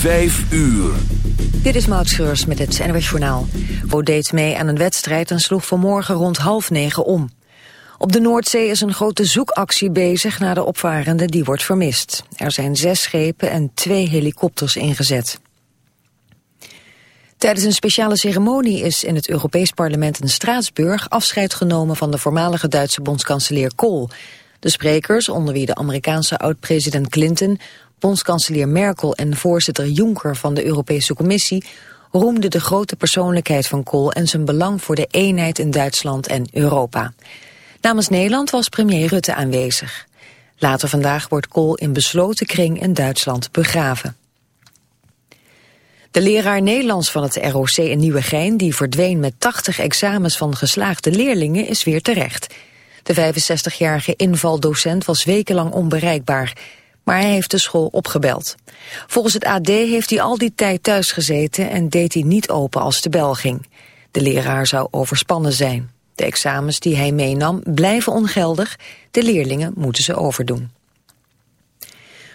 Vijf uur. Dit is Maud Schreurs met het NWS Journaal. Wo deed mee aan een wedstrijd en sloeg vanmorgen rond half negen om. Op de Noordzee is een grote zoekactie bezig naar de opvarende die wordt vermist. Er zijn zes schepen en twee helikopters ingezet. Tijdens een speciale ceremonie is in het Europees Parlement in Straatsburg afscheid genomen van de voormalige Duitse bondskanselier Kohl. De sprekers, onder wie de Amerikaanse oud-president Clinton, bondskanselier Merkel en voorzitter Juncker van de Europese Commissie, roemden de grote persoonlijkheid van Kohl en zijn belang voor de eenheid in Duitsland en Europa. Namens Nederland was premier Rutte aanwezig. Later vandaag wordt Kohl in besloten kring in Duitsland begraven. De leraar Nederlands van het ROC in Nieuwegein... die verdween met 80 examens van geslaagde leerlingen, is weer terecht. De 65-jarige invaldocent was wekenlang onbereikbaar... maar hij heeft de school opgebeld. Volgens het AD heeft hij al die tijd thuis gezeten... en deed hij niet open als de bel ging. De leraar zou overspannen zijn. De examens die hij meenam blijven ongeldig. De leerlingen moeten ze overdoen.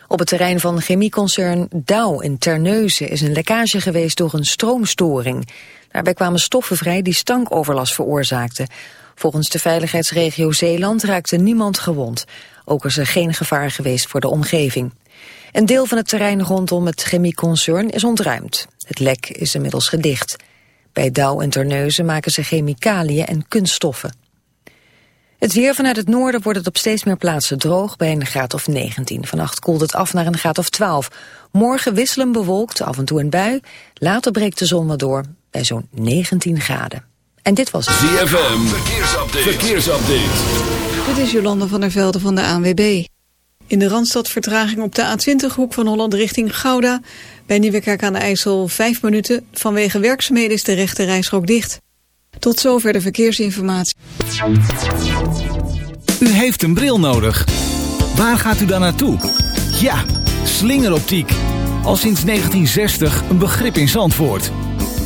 Op het terrein van chemieconcern Dow in Terneuzen is een lekkage geweest door een stroomstoring. Daarbij kwamen stoffen vrij die stankoverlast veroorzaakten. Volgens de veiligheidsregio Zeeland raakte niemand gewond. Ook is er geen gevaar geweest voor de omgeving. Een deel van het terrein rondom het chemieconcern is ontruimd. Het lek is inmiddels gedicht. Bij Dow en Terneuzen maken ze chemicaliën en kunststoffen. Het weer vanuit het noorden wordt het op steeds meer plaatsen droog bij een graad of 19. Vannacht koelt het af naar een graad of 12. Morgen wisselen bewolkt, af en toe een bui. Later breekt de zon wat door bij zo'n 19 graden. En dit was het. ZFM, verkeersupdate. verkeersupdate. Dit is Jolande van der Velde van de ANWB. In de Randstad vertraging op de A20-hoek van Holland richting Gouda. Bij Nieuwekerk aan de IJssel 5 minuten. Vanwege werkzaamheden is de rechte reisrook dicht. Tot zover de verkeersinformatie. U heeft een bril nodig. Waar gaat u dan naartoe? Ja, slingeroptiek. Al sinds 1960 een begrip in Zandvoort.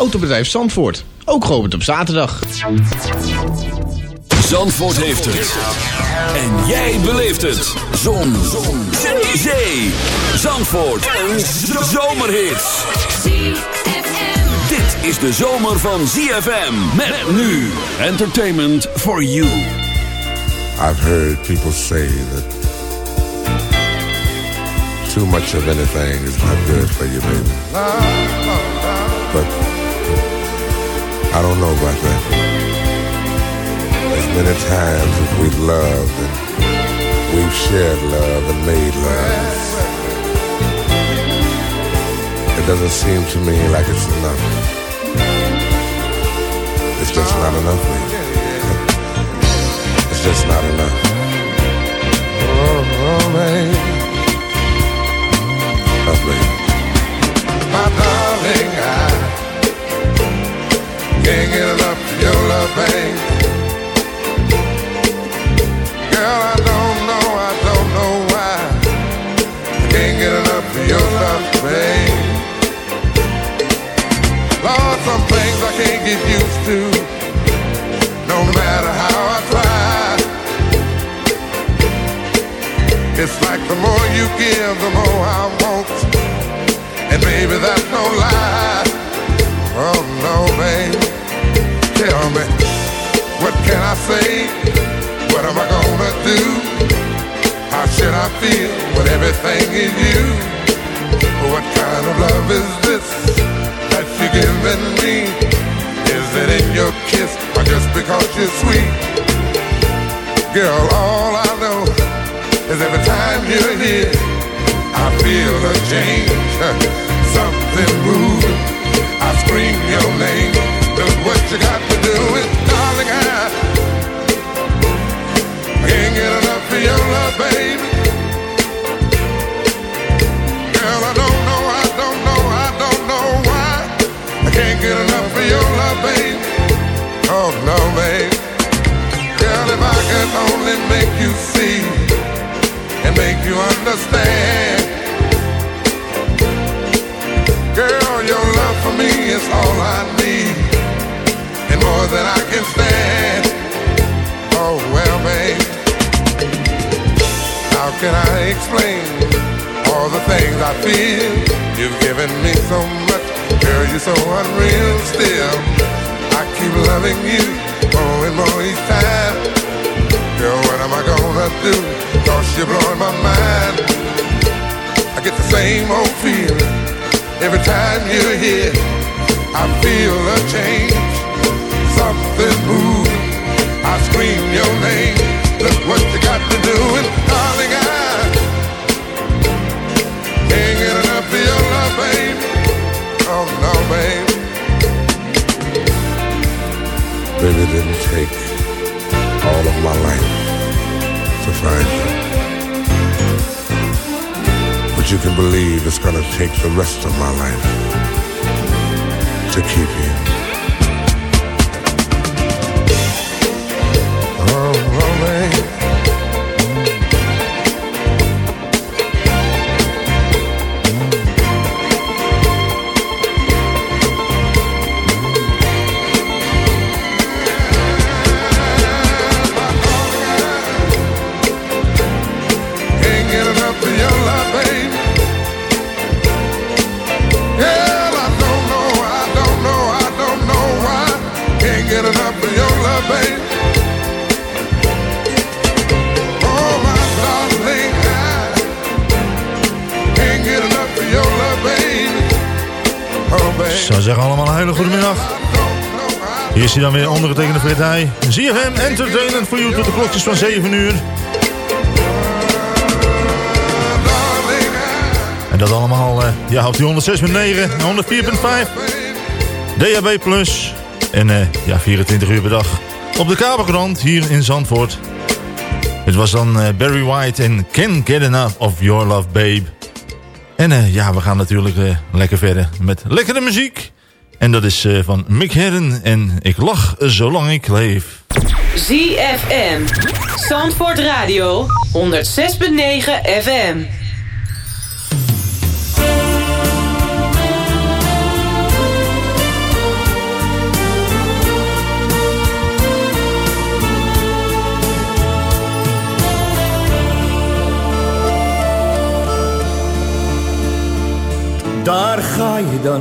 Autobedrijf Zandvoort, ook geopend op zaterdag. Zandvoort heeft het. En jij beleeft het. Zon. Zon. Zee. Zandvoort. Een zomerhit. Dit is de zomer van ZFM. Met nu. Entertainment for you. I've heard people say that too much of anything is not good for you, baby. But I don't know about that. As many times as we've loved and we've shared love and made love, it doesn't seem to me like it's enough. It's just not enough, baby. It's just not enough. Oh, oh baby. Oh, baby. My darling, can't get enough of your love, baby. Girl, I don't know, I don't know why. I can't get enough of your love, babe. Lord, some things I can't get used to, no matter how I try. It's like the more you give, the more I want. And baby, that's no lie. Oh no, baby. Me, what can I say? What am I gonna do? How should I feel when everything is you? What kind of love is this that you're giving me? Is it in your kiss or just because you're sweet? Girl, all I know is every time you're here, I feel a change, something moving. I scream your name. Look what you got zeggen allemaal een hele goede middag. Hier is hij dan weer ondergetekende Fred Heij. ZFM Entertainment voor u tot de klokjes van 7 uur. En dat allemaal uh, ja, op die 106.9 en 104.5. DHB Plus. En uh, ja, 24 uur per dag. Op de Kamerkrant hier in Zandvoort. Het was dan uh, Barry White en Can't Get of Your Love Babe. En ja, we gaan natuurlijk lekker verder met lekkere muziek. En dat is van Mick Herren en Ik lach zolang ik leef. ZFM. Zandvoort Radio. 106.9 FM. Daar ga je dan,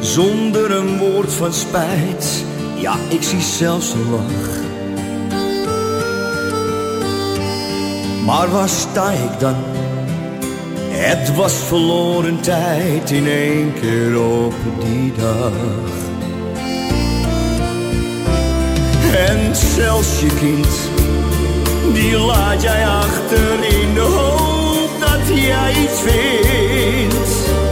zonder een woord van spijt. Ja, ik zie zelfs een lach. Maar waar sta ik dan? Het was verloren tijd in één keer op die dag. En zelfs je kind, die laat jij achter in de hoop dat jij iets vindt.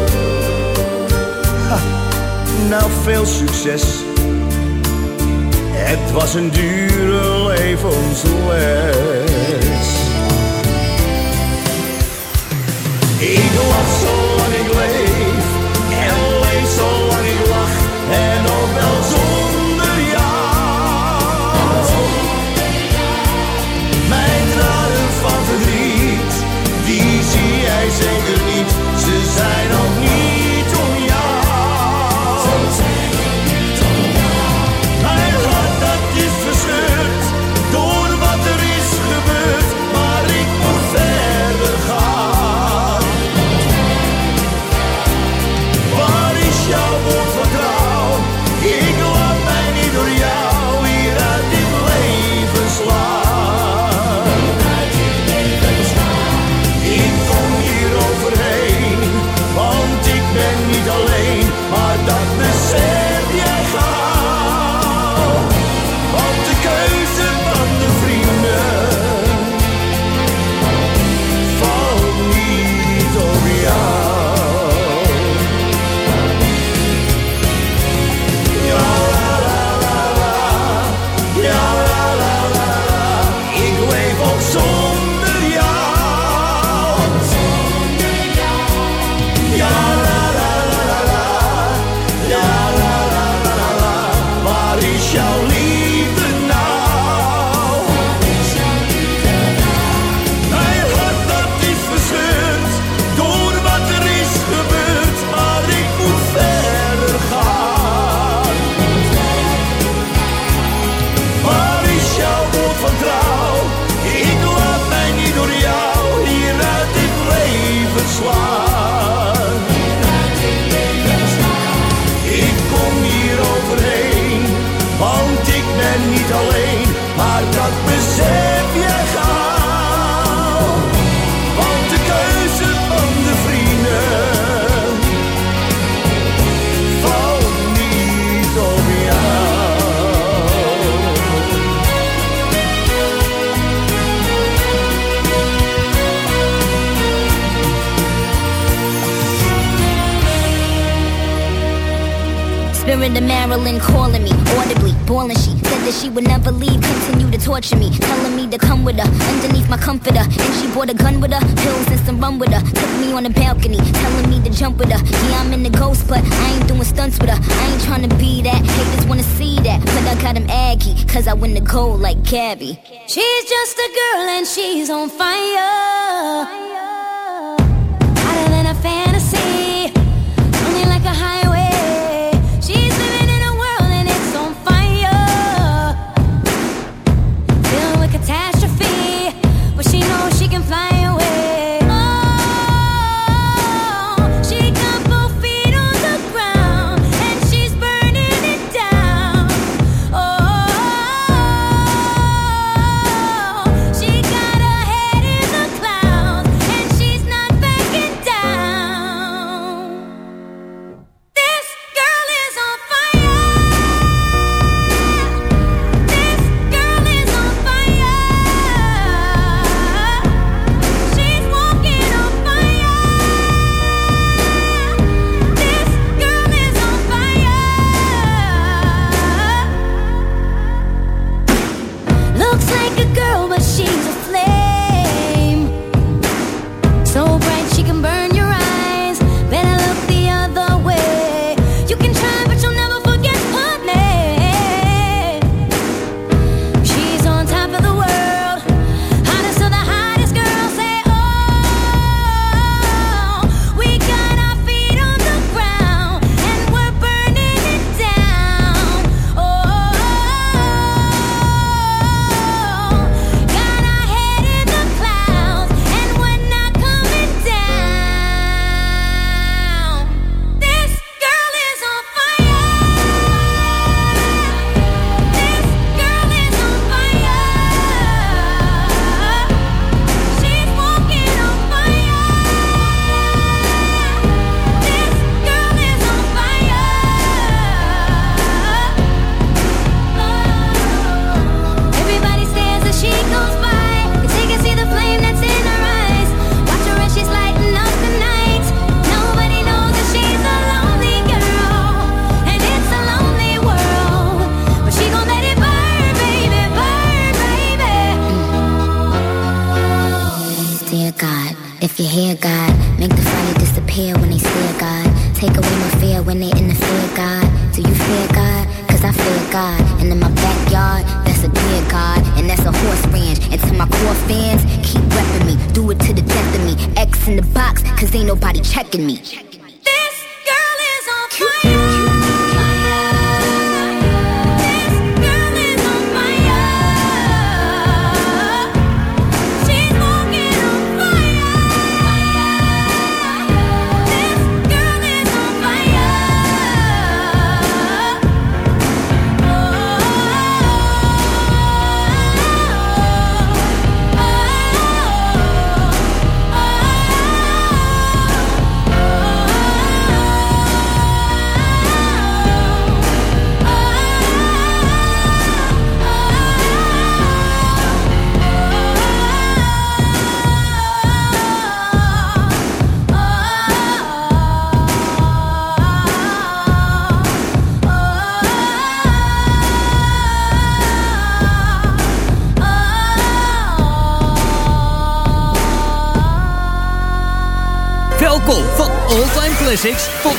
Nou, veel succes. Het was een dure levensles. Ik lach zolang ik leef en leef zolang ik lach en ook wel zonder that she would never leave. Continue to torture me, telling me to come with her underneath my comforter. And she brought a gun with her, pills and some rum with her. Took me on the balcony, telling me to jump with her. Yeah, I'm in the ghost, but I ain't doing stunts with her. I ain't trying to be that. Haters wanna see that, but I got him aggy, cause I win the gold like Gabby. She's just a girl and she's on fire.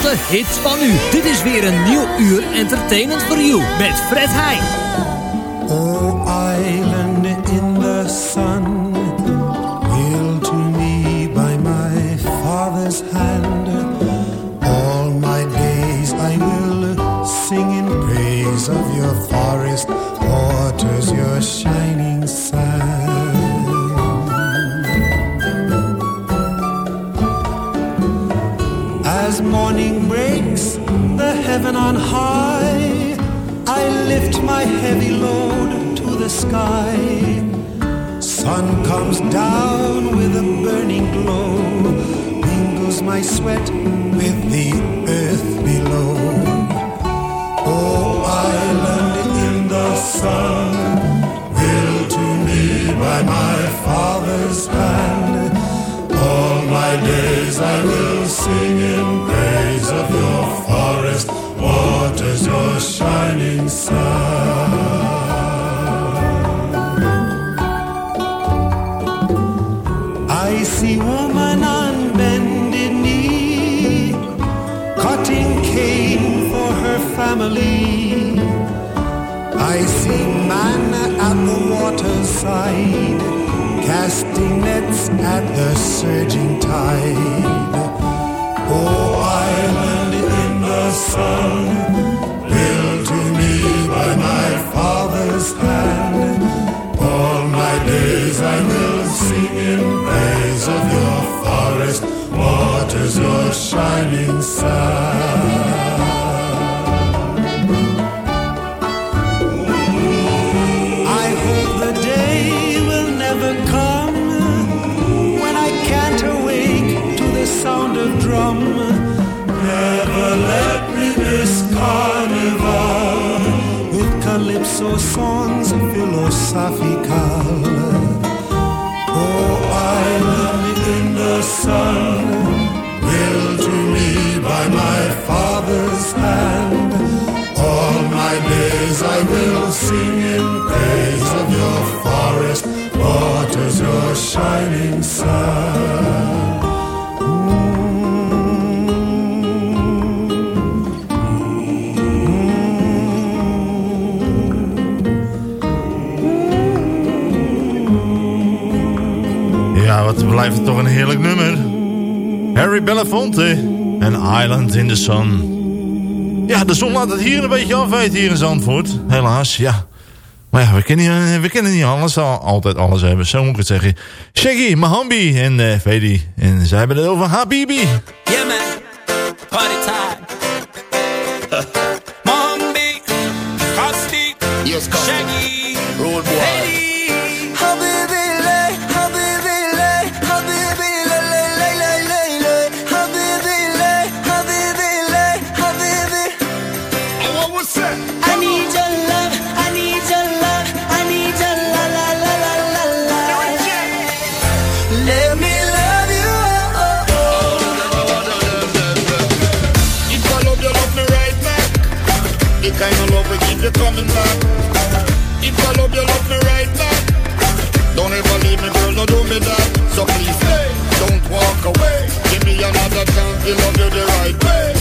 De van u. Dit is weer een nieuw uur Entertainment voor u met Fred Heijn. sky. Sun comes down with a burning glow, mingles my sweat with the earth below. Oh, island in the sun, will to me by my father's hand. All my days I will sing in praise of your forest waters, your shining sun. lazy man at the waterside, casting nets at the surging tide. Oh, island in the sun so songs philosophical. Oh, island in the sun, willed to me by my father's hand. All my days I will sing in praise of your forest waters, your shining sun. blijft het toch een heerlijk nummer. Harry Belafonte en Island in the Sun. Ja, de zon laat het hier een beetje afweten hier in Zandvoort. Helaas, ja. Maar ja, we kennen, eh, we kennen niet alles, altijd alles hebben. Zo moet ik het zeggen. Shaggy, Mahambi en uh, En zij hebben het over Habibi. Yeah man, party time. you love you the right way.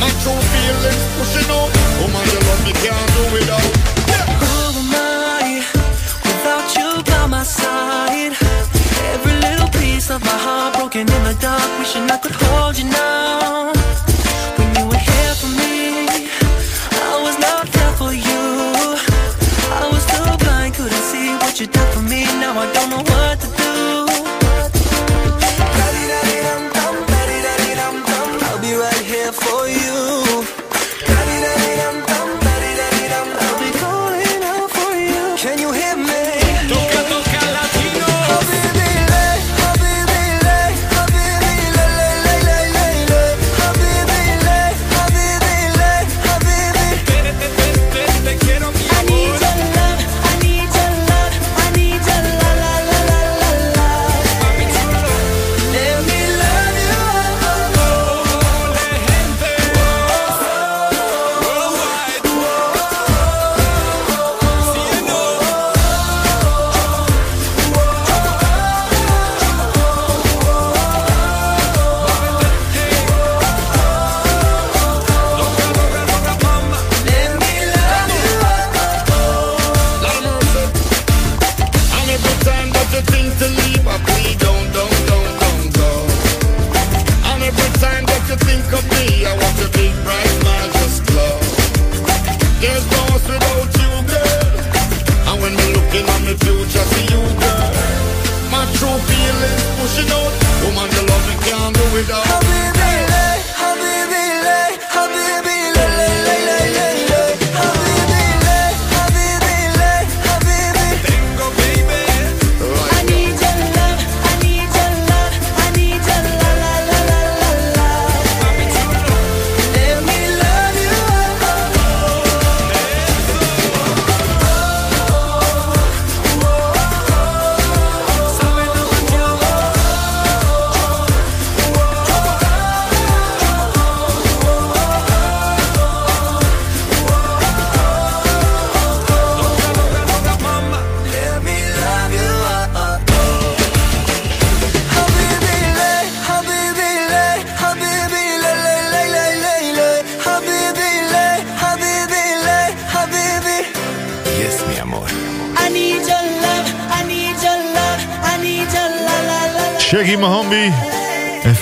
My true feelings pushing out. Woman, you love me, can't do without.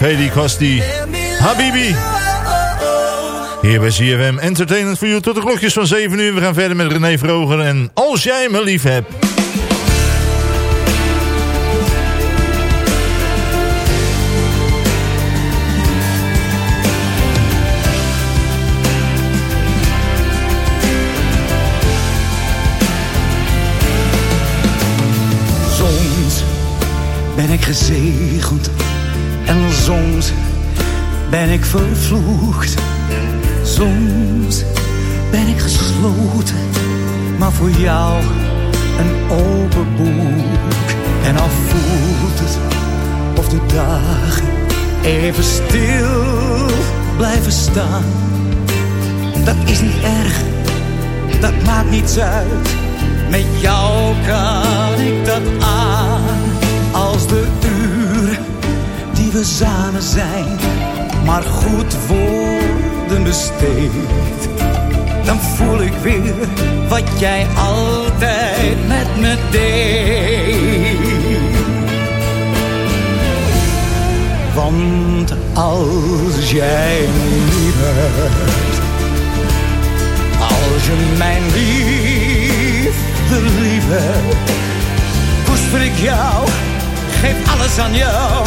Feli Kwasti. Habibi. Hier bij CFM Entertainment voor u tot de klokjes van 7 uur. We gaan verder met René Vroger en Als jij me lief hebt. Ben ik gezegend en soms ben ik vervloekt. Soms ben ik gesloten, maar voor jou een open boek. En al voelt het of de dagen even stil blijven staan. Dat is niet erg, dat maakt niets uit. Met jou kan ik dat aan als de uren we samen zijn, maar goed worden besteed. Dan voel ik weer wat jij altijd met me deed. Want als jij hebt, als je mijn liefde lief hebt, koester ik jou, geef alles aan jou.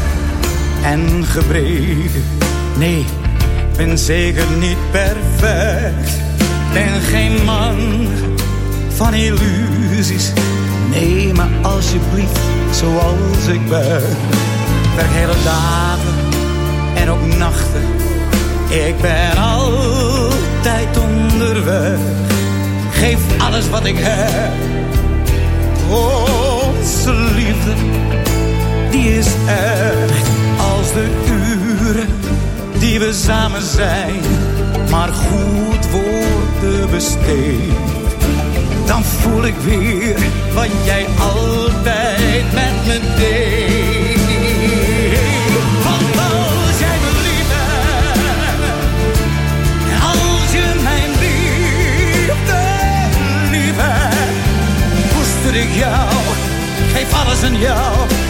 en gebreken. Nee, ben zeker niet perfect. Ben geen man van illusies. Nee, maar alsjeblieft, zoals ik ben. Werk hele dagen en ook nachten. Ik ben altijd onderweg. Geef alles wat ik heb. Onze liefde, die is echt als de uren die we samen zijn, maar goed worden besteed. Dan voel ik weer wat jij altijd met me deed. Want als jij me hebt, als je mijn liefde lief hebt, koester ik jou, geef alles aan jou.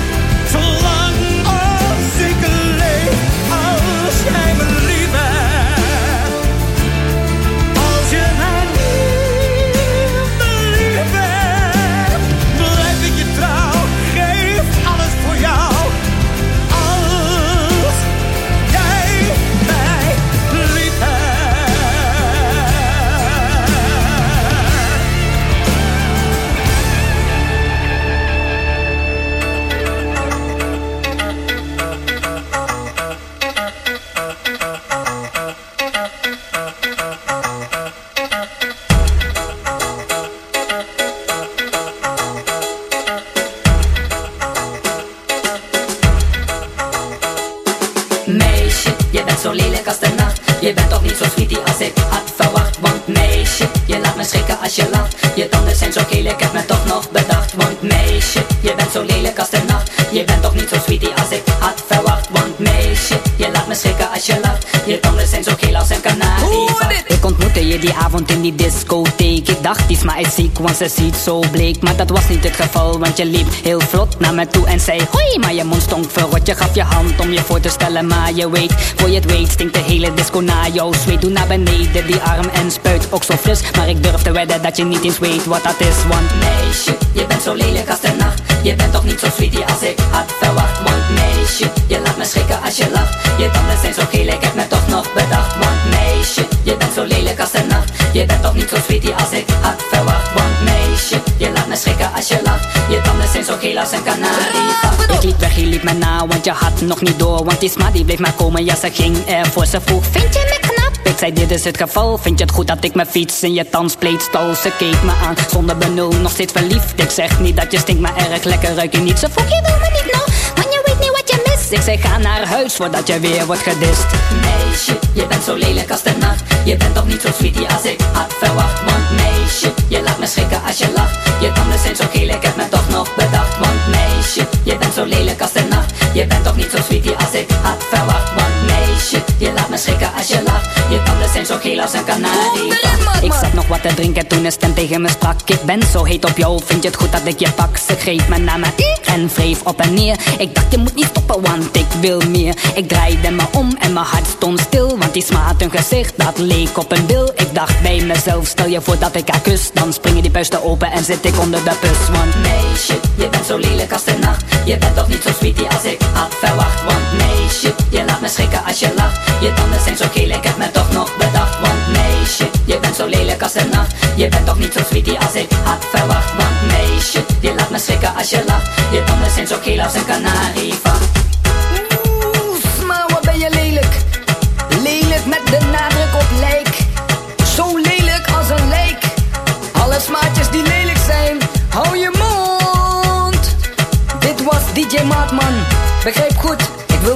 Meisje, je bent zo lelijk als de nacht. Je bent toch niet zo sweetie als ik had verwacht. Want meisje, je laat me schrikken als je lacht. Je tanden zijn zo geel als een kanarie. Ik ontmoette je die avond in die discotheek. Ik dacht, die sma is ziek, want ze ziet zo bleek. Maar dat was niet het geval, want je liep heel vlot naar me toe en zei hoi. Maar je mond stonk verrot, je gaf je hand om je voor te stellen. Maar je weet, voor je het weet, stinkt de hele disco naar jou. Zweet, doe naar beneden die arm en spuit ook zo fris. Maar ik durf te wedden dat je niet eens weet wat dat is. Want meisje, je bent zo lelijk als de nacht. Je bent toch niet zo sweetie als ik had verwacht. Want meisje, je laat me schrikken als je lacht. Je tanden zijn zo geel, ik heb me toch nog bedacht. Want meisje, je bent zo lelijk als de nacht. Je bent toch niet zo sweetie als ik had verwacht. Want meisje, je laat me schrikken als je lacht. Je tanden zijn zo geel als een kanarie. Weg, je liep me na, want je had nog niet door. Want die sma die bleef maar komen, ja ze ging ervoor. Ze vroeg, vind je me knap? Ik zei, dit is het geval. Vind je het goed dat ik mijn fiets in je tandspleet stal? Ze keek me aan, zonder benul, nog steeds verliefd. Ik zeg niet dat je stinkt, maar erg lekker ruik je niet. Ze vroeg, je wil me niet nog, want je weet niet wat je mist. Ik zei ga naar huis voordat je weer wordt gedist. Meisje, je bent zo lelijk als de nacht. Je bent toch niet zo sweetie als ik had verwacht. Want meisje, je laat me schrikken als je lacht. Je tanden zijn zo geel, ik heb me toch nog bedacht. Want meisje, lelijk als de nacht. Je bent toch niet zo sweetie als ik had verwacht. Meisje, je laat me schrikken als je lacht. Je tanden zijn zo geel als een kanarie. Ik zat nog wat te drinken toen een stem tegen me sprak. Ik ben zo heet op jou, vind je het goed dat ik je pak? Ze greep me naar me en wreef op en neer. Ik dacht je moet niet stoppen, want ik wil meer. Ik draaide me om en mijn hart stond stil. Want die sma had een gezicht dat leek op een bil. Ik dacht bij mezelf, stel je voor dat ik haar kus. Dan springen die puisten open en zit ik onder de bus. Want meisje, je bent zo lelijk als de nacht. Je bent toch niet zo sweetie als ik had verwacht. Want meisje, je laat me schrikken als je lacht. Je tanden zijn zo geel, ik heb me toch nog bedacht. Want meisje, je bent zo lelijk als de nacht. Je bent toch niet zo sweetie als ik had verwacht. Want meisje, je laat me schrikken als je lacht. Je tanden zijn zo geel als een kanarievacht. Oeh, sma, wat ben je lelijk. Lelijk met de nadruk op lijk. Zo lelijk als een lijk. Alle smaatjes die lelijk zijn, hou je mond. Dit was DJ Maatman. Begrijp goed,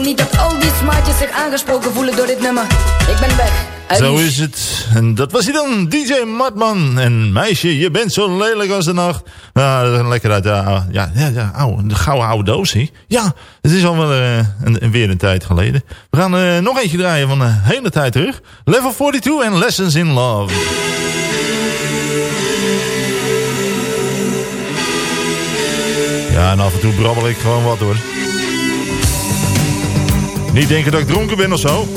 niet dat al die smaatjes zich aangesproken voelen door dit nummer. Ik ben weg. Uit Zo is het. En dat was hij dan, DJ Matman. En meisje, je bent zo lelijk als de nacht. Nou, dat is een lekker uit de, ja, ja, ja, oude, de gouden oude doos, hè? Ja, het is al wel eh, een, weer een tijd geleden. We gaan eh, nog eentje draaien van een hele tijd terug. Level 42 en Lessons in Love. Ja, en af en toe brabbel ik gewoon wat hoor. Niet denken dat ik dronken ben of zo.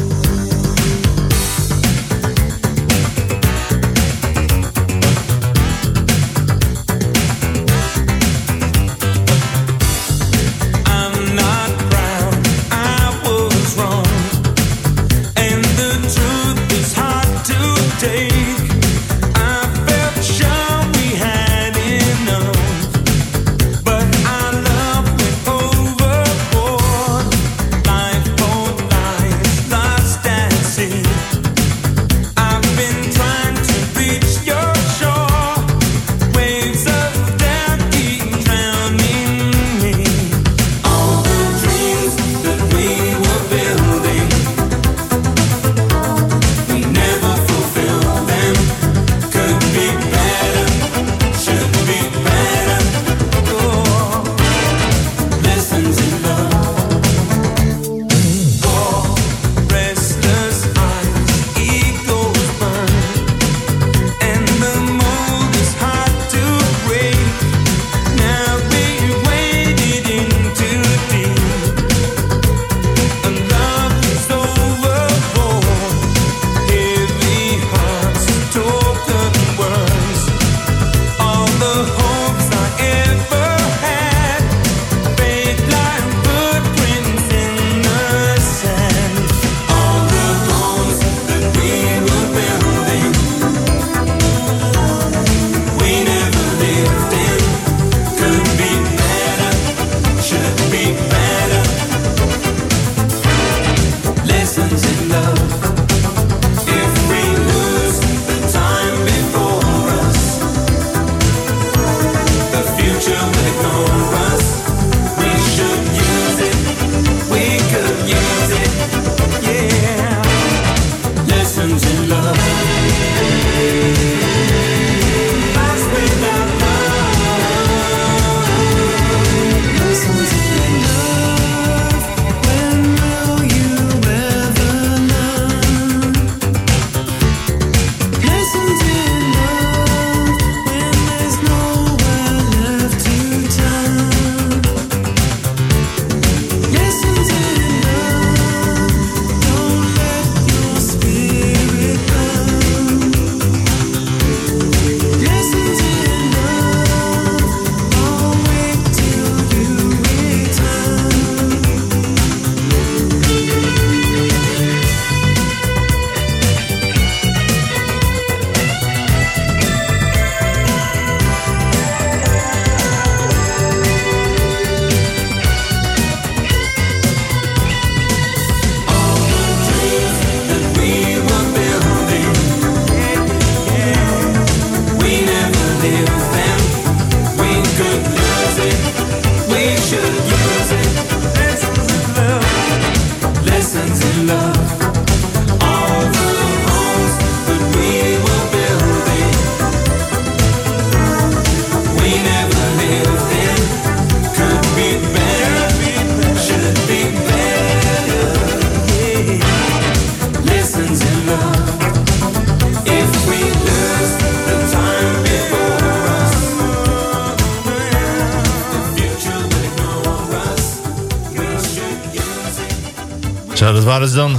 Waren ze dan.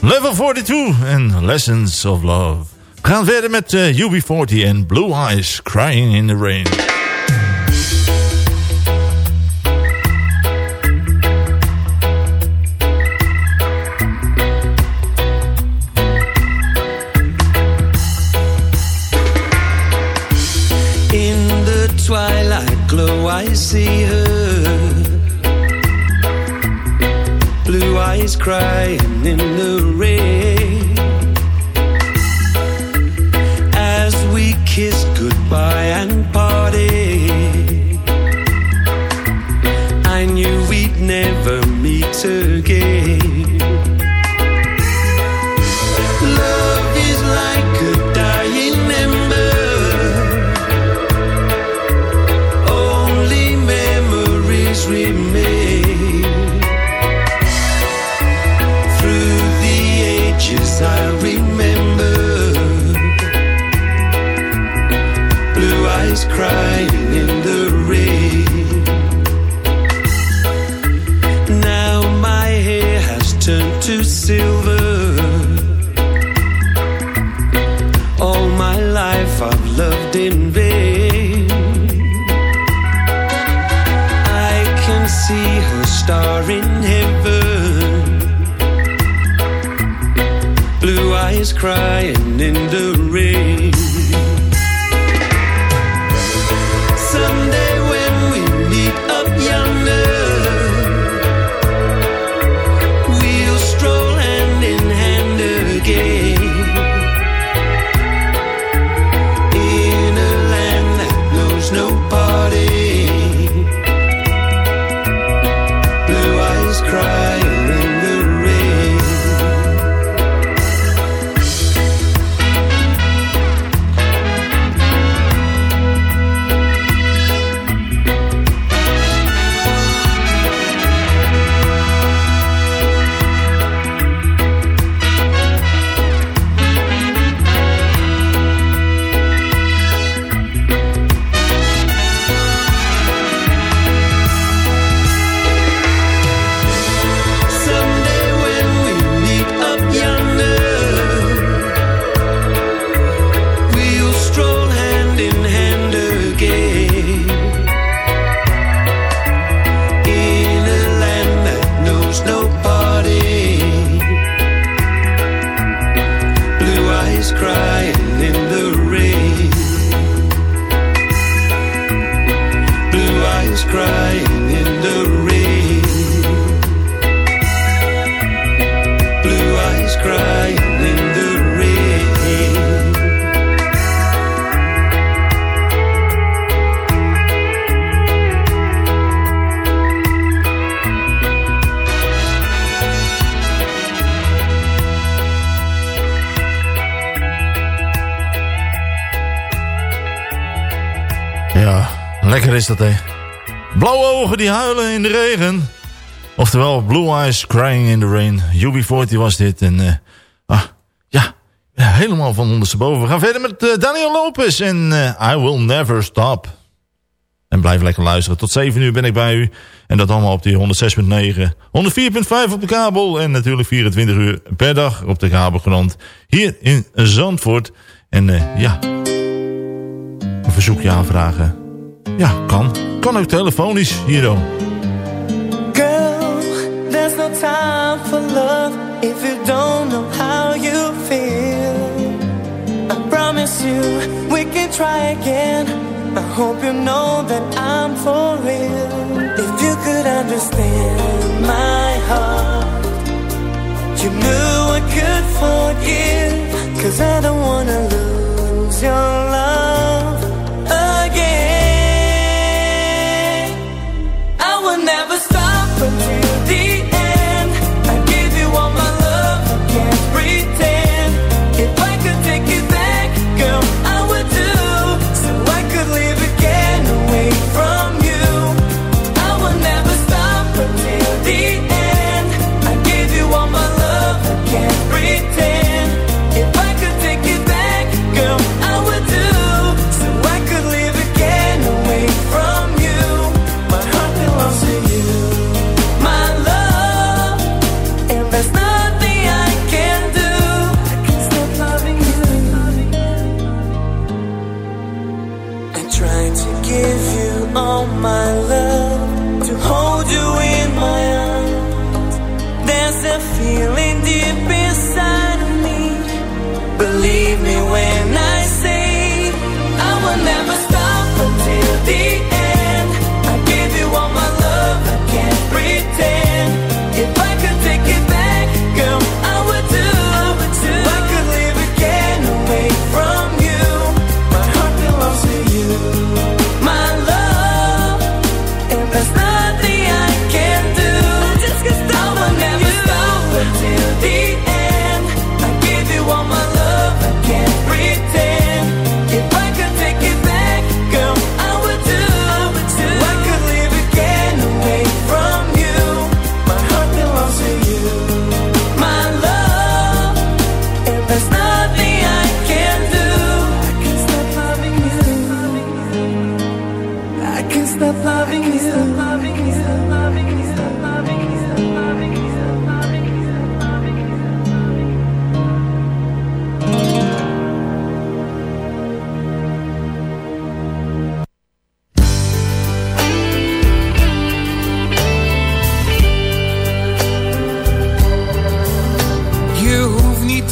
Level 42 en Lessons of Love. We gaan verder met eh, UB40 en Blue Eyes Crying in the Rain. Blue is dat, hè. Blauwe ogen die huilen in de regen. Oftewel, Blue Eyes Crying in the Rain. UB40 was dit. En eh, ah, ja, helemaal van ondersteboven. We gaan verder met eh, Daniel Lopez en eh, I Will Never Stop. En blijf lekker luisteren. Tot 7 uur ben ik bij u. En dat allemaal op die 106.9. 104.5 op de kabel. En natuurlijk 24 uur per dag op de kabelgrond. Hier in Zandvoort. En ja, een verzoekje aanvragen. Ja, kan. Kan ook telefonisch hier dan. Girl, there's no time for love if you don't know how you feel. I promise you we can try again. I hope you know that I'm for real. If you could understand my heart, you knew I could forgive. Cause I don't wanna lose your love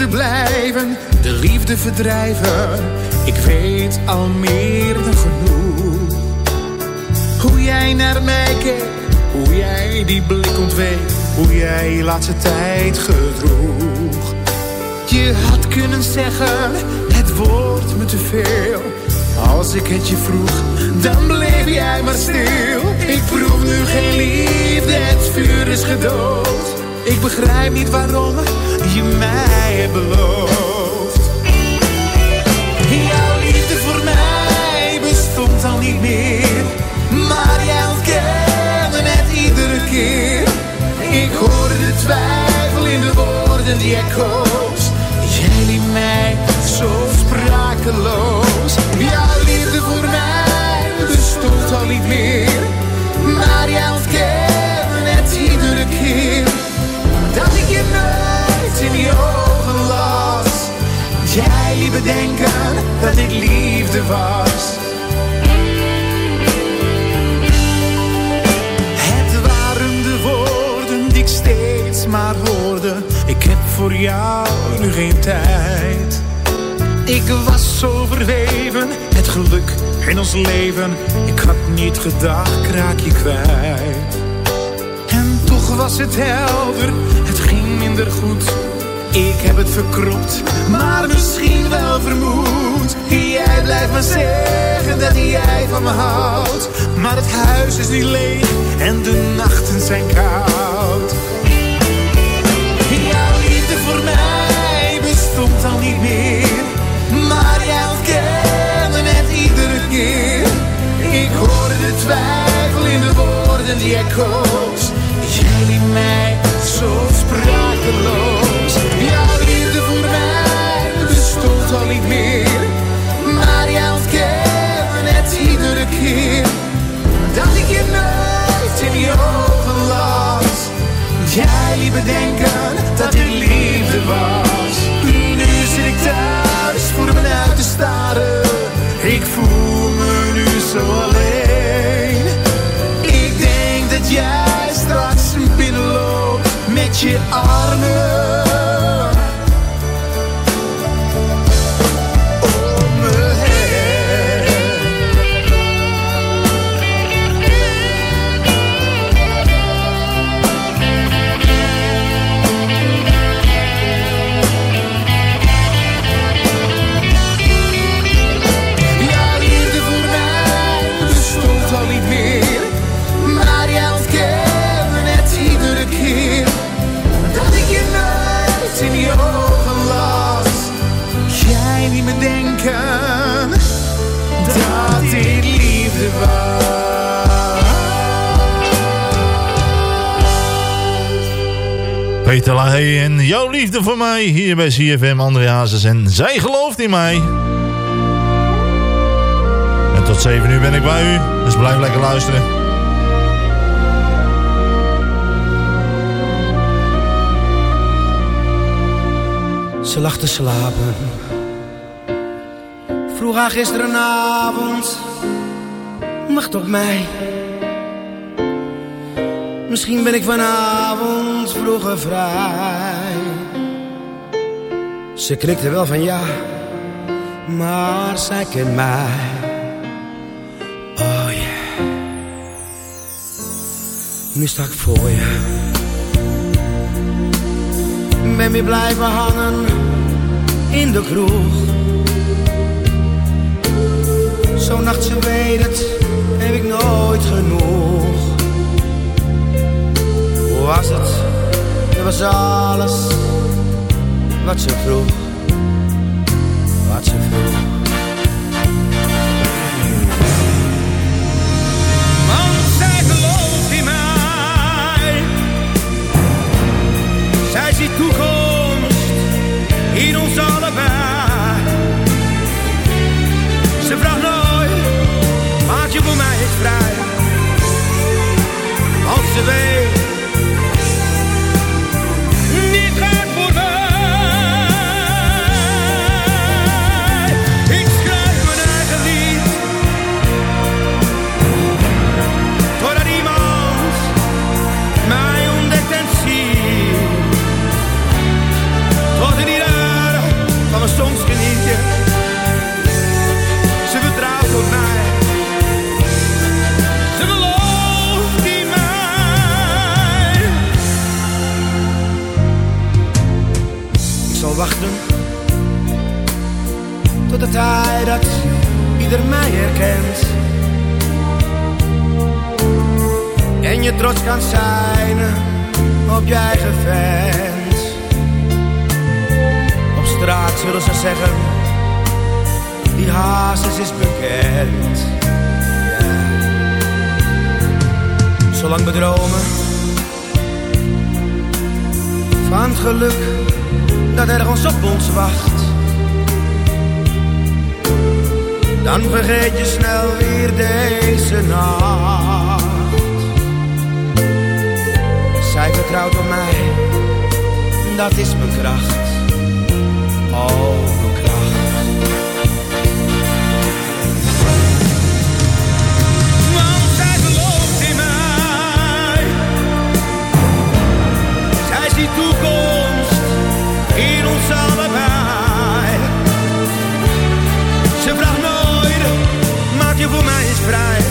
blijven, de liefde verdrijven. Ik weet al meer dan genoeg. Hoe jij naar mij keek, hoe jij die blik ontweek, hoe jij laatste tijd gedroeg. Je had kunnen zeggen, het wordt me te veel. Als ik het je vroeg, dan bleef jij maar stil. Ik proef nu geen liefde, het vuur is gedood. Ik begrijp niet waarom je mij beloofd. Jouw liefde voor mij bestond al niet meer. Maar jij ontkende het iedere keer. Ik hoorde de twijfel in de woorden die jij koos. Jij liet mij zo sprakeloos. Jouw liefde voor mij bestond al niet meer. Maar jij ontkende het iedere keer. Dat ik je nooit bedenken dat ik liefde was. Het waren de woorden die ik steeds maar hoorde. Ik heb voor jou nu geen tijd. Ik was zo verweven, het geluk in ons leven. Ik had niet gedacht, raak je kwijt. En toch was het helder, het ging minder goed. Ik heb het verkropt, maar misschien wel vermoed. Jij blijft maar zeggen dat jij van me houdt. Maar het huis is nu leeg en de nachten zijn koud. Jouw liefde voor mij bestond al niet meer. Maar jij ontkende het iedere keer. Ik hoorde de twijfel in de woorden die jij koos. Jij liet mij zo sprakeloos. Jouw liefde voor mij bestond al niet meer. Maar jij ontkende het iedere keer. Dat ik je nooit in je ogen las. Jij liet bedenken dat ik liefde was. Nu zit ik thuis voor me uit te staren. Ik voel me nu zo alleen. Met je armen. Peter Lahey en jouw liefde voor mij hier bij CFM André Hazes en zij gelooft in mij. En tot 7 uur ben ik bij u, dus blijf lekker luisteren. Ze lag te slapen. Vroeg haar gisterenavond. Wacht op mij. Misschien ben ik vanavond vroeger vrij. Ze knikte wel van ja, maar zij kent mij. Oh ja. Nu sta ik voor je. Ben weer blijven hangen in de kroeg. Zo'n nacht, ze weet het, heb ik nooit genoeg. Was het? Was alles wat ze vroeg. Wat ze vroeg. Want zij gelooft in mij. Zij ziet toekomst in ons allebei. Ze vraagt nooit, maak je voor mij vrij. Want ze weet, tot de tijd dat ieder mij herkent. En je trots kan zijn op je eigen vent. Op straat zullen ze zeggen, die hazes is bekend. Zolang we dromen van het geluk dat ergens op ons wacht. Dan vergeet je snel weer deze nacht. Zij vertrouwt op mij, dat is mijn kracht. Oh, mijn kracht. Want zij gelooft in mij. Zij ziet toekomst. voor mij is vrij.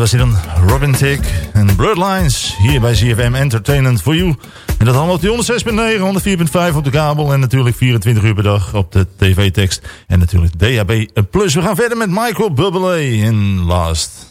Was hier dan Robin Tick en Bloodlines. Hier bij ZFM Entertainment for You. En dat allemaal op die 106.9, 104.5 op de kabel. En natuurlijk 24 uur per dag op de tv-tekst. En natuurlijk DHB+. We gaan verder met Michael Bublé in Last.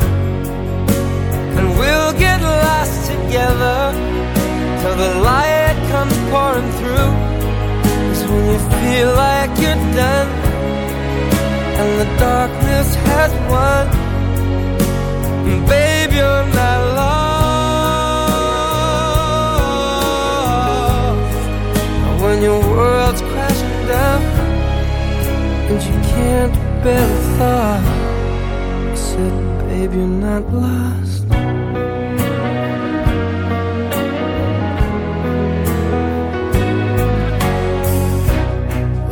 Together till the light comes pouring through. Cause when you feel like you're done and the darkness has won, babe, you're not lost. When your world's crashing down and you can't bear the thought, I said, babe, you're not lost.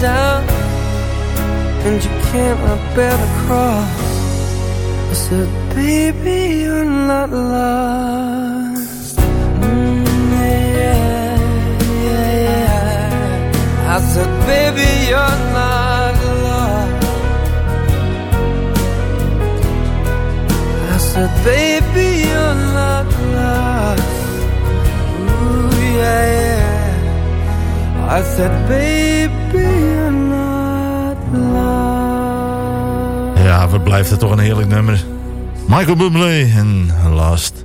down, and you can't bear the cross. I said, baby, you're not lost. Mm, yeah, yeah, yeah. I said, baby, you're not lost. I said, baby, I said, baby, not. Ja, wat blijft toch een heerlijk nummer. Michael Bublé en Last.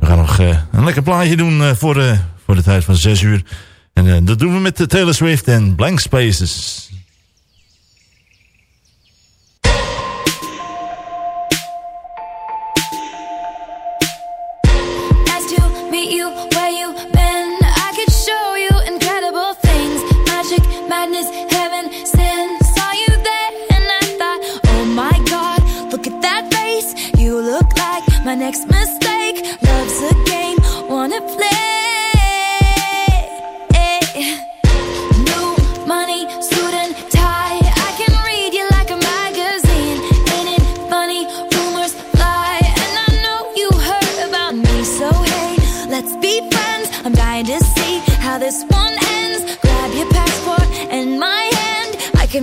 We gaan nog uh, een lekker plaatje doen uh, voor, uh, voor de tijd van 6 uur. En dat doen we met Taylor Swift en Blank Spaces.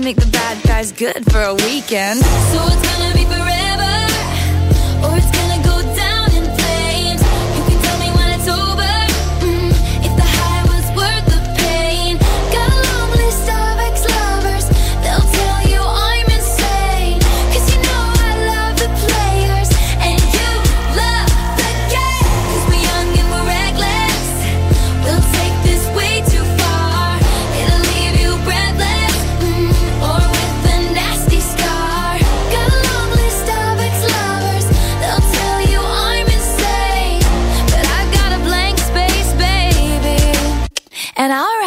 Make the bad guys good for a weekend. So it's gonna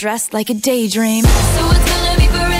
Dressed like a daydream. So it's gonna be forever,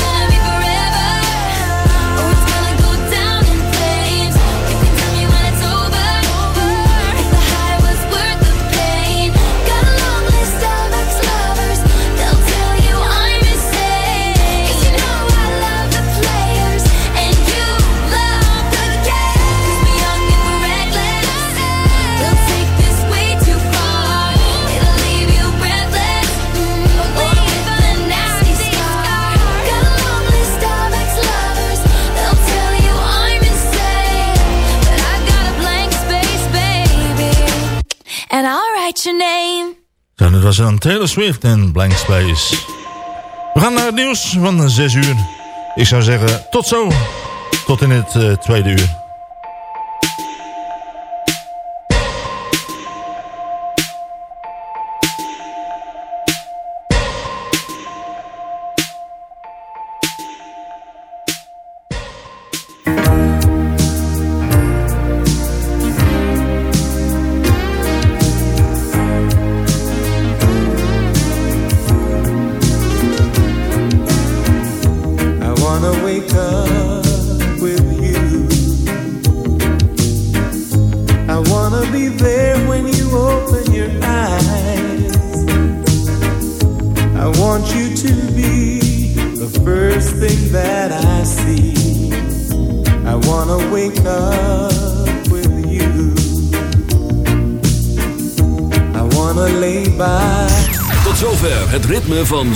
was dan Taylor Swift en Blank Space. We gaan naar het nieuws van 6 uur. Ik zou zeggen, tot zo. Tot in het eh, tweede uur.